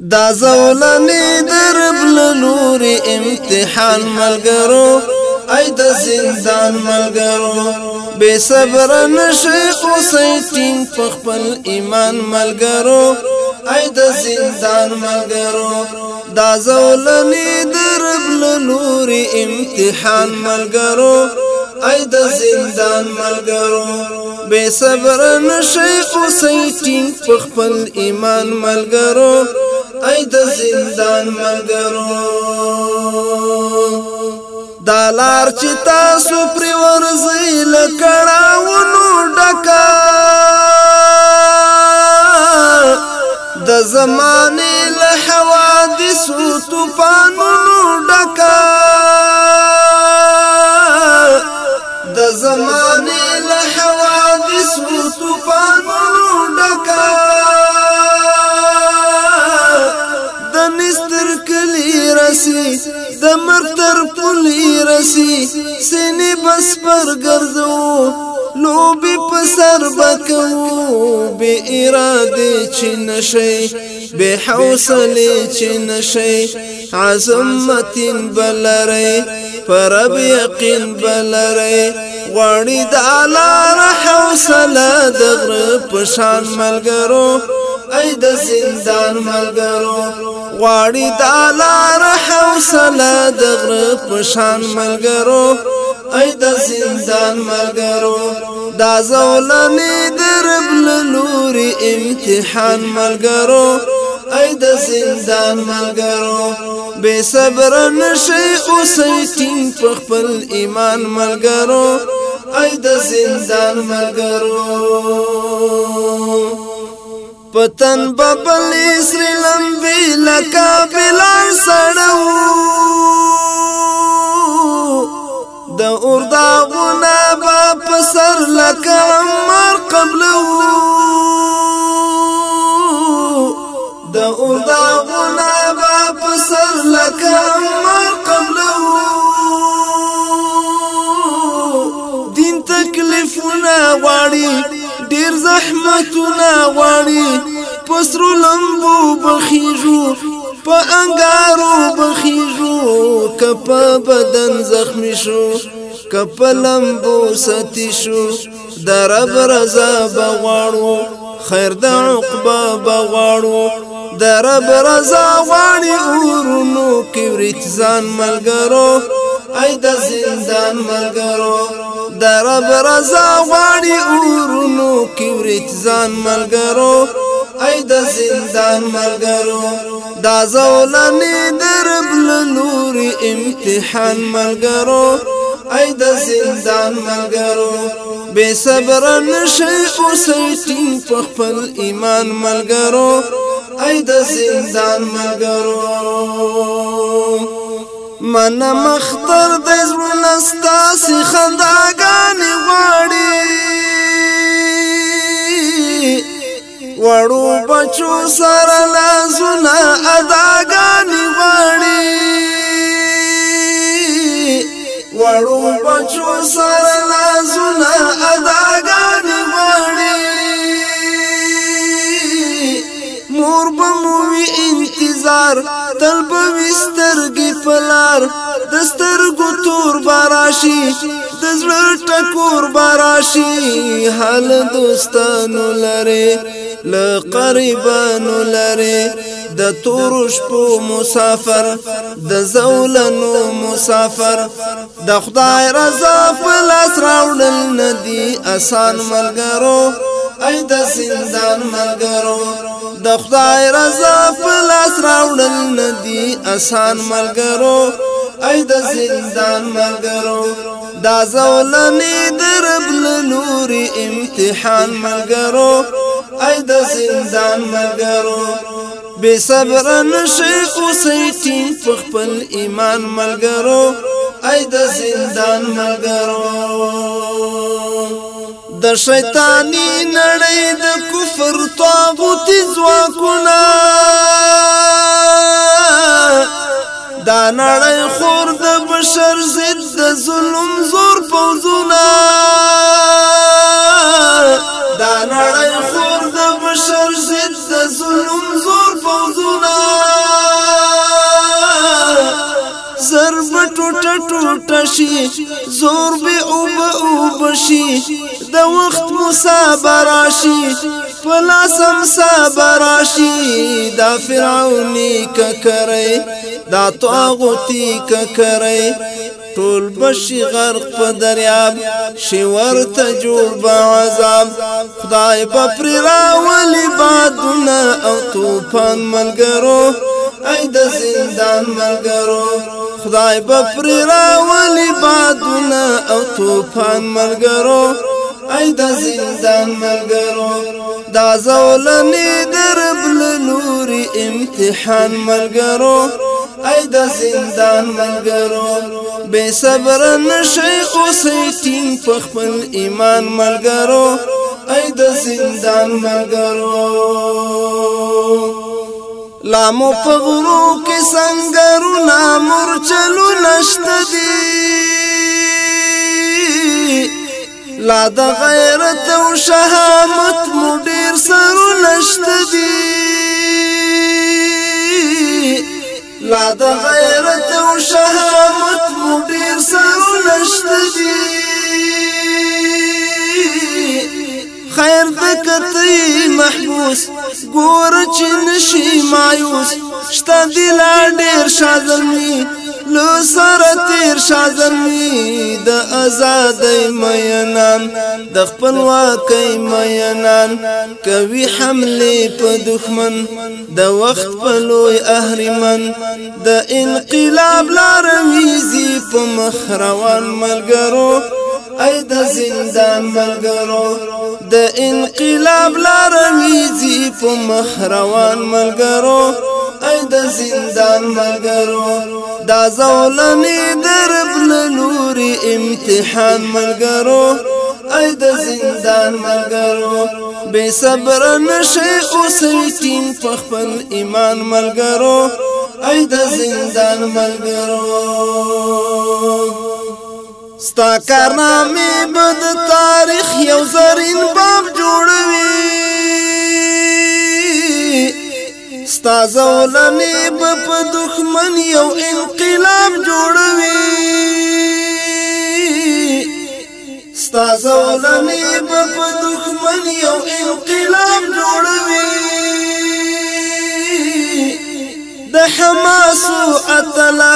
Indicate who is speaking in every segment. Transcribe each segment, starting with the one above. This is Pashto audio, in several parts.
Speaker 1: دا زولنې دربل نور امتحان ملګرو اې د زندان ملګرو بے صبر نشي حسین په خپل ایمان ملګرو اې د زندان ملګرو دا زولنې دربل نور امتحان ملګرو اې د زندان ملګرو بے صبر نشي حسین په خپل ایمان ملګرو ای د زندان ملګرو دالار چې تاسو پر ورځي لکړه ونو ډکا د زمانه له حوادثو طوفانونو ډکا د زمانه سینې بس پر ګرځو لوبي په سر بکو بے اراده چې نشي بے حوصله چې نشي عظمت بلره پرب یقین بلره غړی د الله حوصله د غر په شان ملګرو ای د زندان ملګرو غواړي دا لار حوصله د غره پشان ملګرو ای د زندان ملګرو دا زولمې درب لوري امتحان ملګرو ای د زندان ملګرو بے صبر نشي اوسې ټینګ په خپل ایمان ملګرو ای د زندان ملګرو پتن ببل سری لمبی لکا بلال سړو د اوردا غنا باپ سر لکا عمر قبلو د اوردا غنا باپ سر لکا رحمتنا غواړي پسرو لمبو بخیجو په انګارو بخیجو کپ بدن زخمی شو کپ لمبو ستی شو درب رضا بغواړو خیر د عقبه بغواړو در برزا وانی اورونو کبریت زان ملګرو اې د زندان ملګرو درب رضا غواړي اورونو کبریت ځان ملګرو ای د زندان ملګرو دا زولنې درب لوري امتحان ملګرو ای د زندان ملګرو بے صبر نشي اوسټین په خپل ایمان ملګرو ای د زندان ملګرو من مختر د زړه نستا سي خنداګان غواړي وړو بچو سره لاسونه اداګان غواړي وړو بچو سره لاسونه اداګان غواړي مور بموي انتظار تل په وسترګي پلار دستر ګتور باراشي د زړه ټکور باراشي حال دوستانو لره ل قربانو لره د تورش په مسافر د زولنو مسافر د خدای رضا په لاس راوړل ندي آسان ملګرو ای د زندان ملګرو د خدای رضا په لاس راوړل ندي آسان ملګرو ای د زندان ملګرو دا زولنې دربل نوري امتحان ملګرو ای د زندان ملګرو بے صبر نشي اوسې ټینګ په خپل ایمان ملګرو ای د زندان ملګرو د شیطانی نړۍ د کفر طاغوتی ځواکونه دا نړۍ خور د بشر ضد د ظلم زور پوزونه دا نړۍ خور د بشر ضد د ظلم زور پوزونه زر به ټوټه ټوټه شي زور به وشي د وخت مصابر شي پلا سم صبر شي دا فرعونی ککرې دا طاغوتی ککرې ټول بشي غرق په دریاب شي ورته جوړ به عذاب خدای په پر راولي بادونه او طوفان ملګرو اي د زندان ملگرو خداي به پر راولي بادونا او توفان ملگرو ای د زندان ملگرو دا زولنې دربل نوري امتحان ملگرو اي د زندان ملگرو بي صبر نشي اوسې ټینګ په الإيمان ملگرو ملګرو ای زندان ملگرو لامو پغرو کې سنگرو نامور چلو نشت دی لا د غیرت او شهامت مو ډیر سرو نشت دی لا د غیرت او شهامت مو ډیر سرو نشت دی کتی محبوس ګور چې نشي مایوس شته دل ډیر شازمی لو سره تیر شازمی د آزادۍ مینان د خپلواکۍ مینان کوي حمله په دښمن د وخت په لوی اهریمن د انقلاب لار ویزي په مخروان ملګرو ايدا د زندان ملگرو دا انقلاب لار میزي په مخروان ملگرو اې د زندان ملگرو دا زولنې دربل نوري امتحان ملگرو ايدا د زندان ملگرو بي سبر نشي اوس ټین په خپل ایمان زندان ملگرو ستا کارنامه بد تاریخ یو زرین باب جوړوي ستا زولنې په دښمن یو انقلاب جوړوي ستا زولنې په دښمن یو انقلاب جوړوي د حماسو اتلا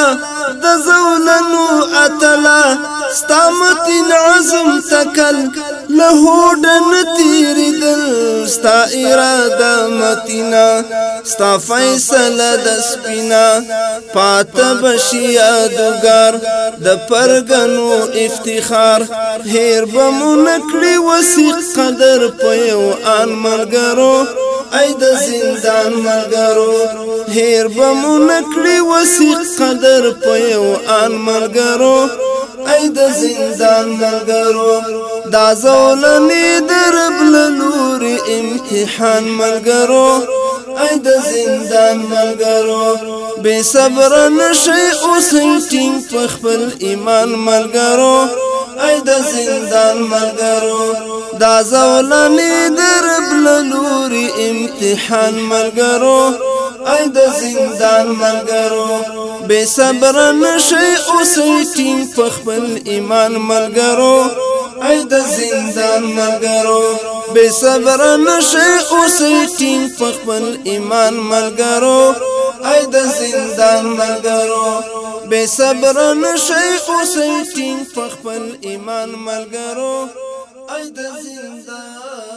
Speaker 1: د زولنو اتلا ستامتین عزم تکل لهوډ نتیر دل ستا اراده متینا ستا فیصله د سپینا پات بشی یادګار د پرګنو افتخار هیر بمون کړی وسی قدر پيو ان ملګرو ای د زندان ملګرو هیر بمون کړی وسی قدر پيو ان ملګرو ای د زندان ملګرو دا زولنې درب لنور امتحان ملګرو ای د زندان ملګرو بے صبر نشي اوس ټینګ په خپل ایمان ملګرو ای د زندان ملګرو دا زولنې درب لنور امتحان ملګرو ای د زندان ملګرو بے صبر نشي اوس ټینګ په خپل ایمان ملګرو ای د زندان ملګرو بے صبر نشي اوس ټینګ په خپل ایمان ملګرو ای د زندان ملګرو بے صبر نشي اوس ټینګ په خپل ایمان ملګرو ای د زندان